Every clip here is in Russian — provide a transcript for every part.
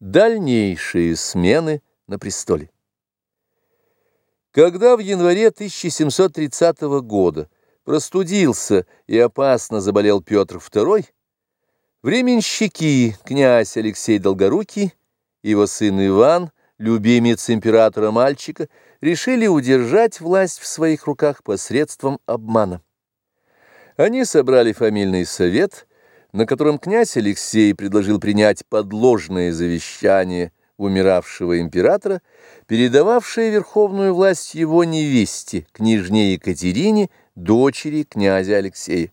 Дальнейшие смены на престоле. Когда в январе 1730 года простудился и опасно заболел Петр II, временщики, князь Алексей Долгорукий, его сын Иван, любимец императора мальчика, решили удержать власть в своих руках посредством обмана. Они собрали фамильный совет – на котором князь Алексей предложил принять подложное завещание умиравшего императора, передававшее верховную власть его невесте, княжне Екатерине, дочери князя Алексея.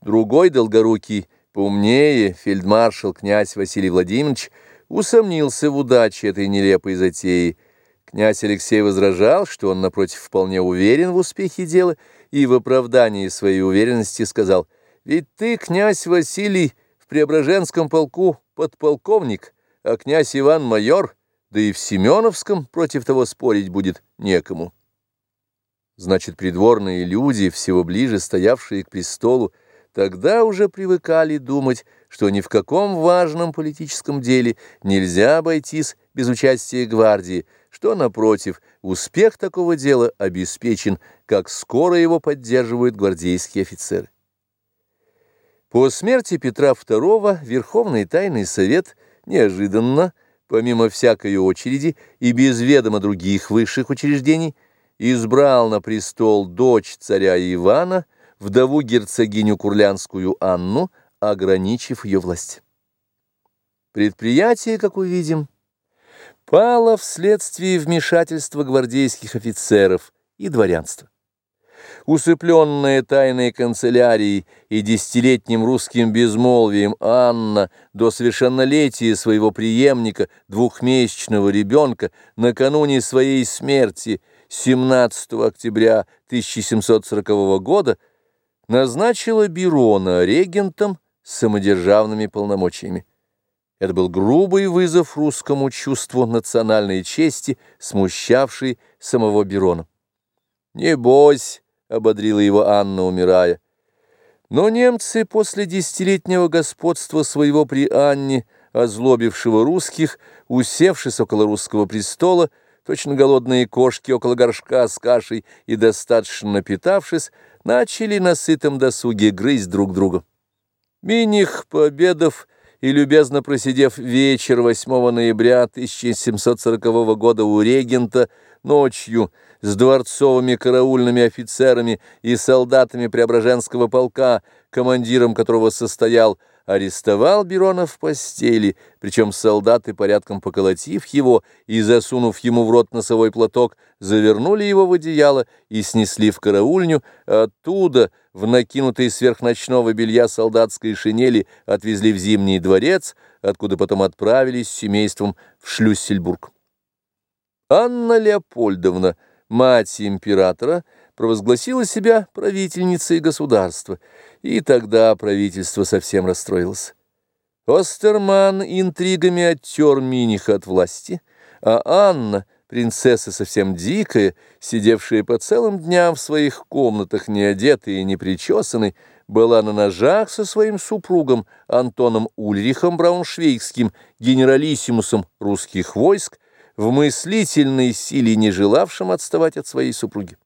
Другой долгорукий, поумнее, фельдмаршал князь Василий Владимирович, усомнился в удаче этой нелепой затеи. Князь Алексей возражал, что он, напротив, вполне уверен в успехе дела, и в оправдании своей уверенности сказал – ведь ты, князь Василий, в Преображенском полку подполковник, а князь Иван майор, да и в Семеновском против того спорить будет некому. Значит, придворные люди, всего ближе стоявшие к престолу, тогда уже привыкали думать, что ни в каком важном политическом деле нельзя обойтись без участия гвардии, что, напротив, успех такого дела обеспечен, как скоро его поддерживают гвардейские офицеры. По смерти Петра II Верховный Тайный Совет неожиданно, помимо всякой очереди и без ведома других высших учреждений, избрал на престол дочь царя Ивана, вдову герцогиню Курлянскую Анну, ограничив ее власть. Предприятие, как увидим, пало вследствие вмешательства гвардейских офицеров и дворянства усыпленная тайной канцелярией и десятилетним русским безмолвием Анна до совершеннолетия своего преемника, двухмесячного ребенка, накануне своей смерти 17 октября 1740 года назначила Бирона регентом с самодержавными полномочиями. Это был грубый вызов русскому чувству национальной чести, смущавший самого Бирона. «Небось», — ободрила его Анна, умирая. Но немцы после десятилетнего господства своего при Анне, озлобившего русских, усевшись около русского престола, точно голодные кошки около горшка с кашей и достаточно напитавшись, начали на сытом досуге грызть друг друга. Миних, пообедав и любезно просидев вечер 8 ноября 1740 года у регента, ночью с дворцовыми караульными офицерами и солдатами Преображенского полка, командиром которого состоял, арестовал Берона в постели, причем солдаты, порядком поколотив его и засунув ему в рот носовой платок, завернули его в одеяло и снесли в караульню, оттуда, в накинутой сверх ночного белья солдатской шинели, отвезли в Зимний дворец, откуда потом отправились с семейством в Шлюссельбург. Анна Леопольдовна, мать императора, провозгласила себя правительницей государства, и тогда правительство совсем расстроилось. Остерман интригами оттер Миниха от власти, а Анна, принцесса совсем дикая, сидевшая по целым дням в своих комнатах, не одетая и не причесанной, была на ножах со своим супругом Антоном Ульрихом Брауншвейгским, генералиссимусом русских войск, в мыслительной силе, не желавшим отставать от своей супруги.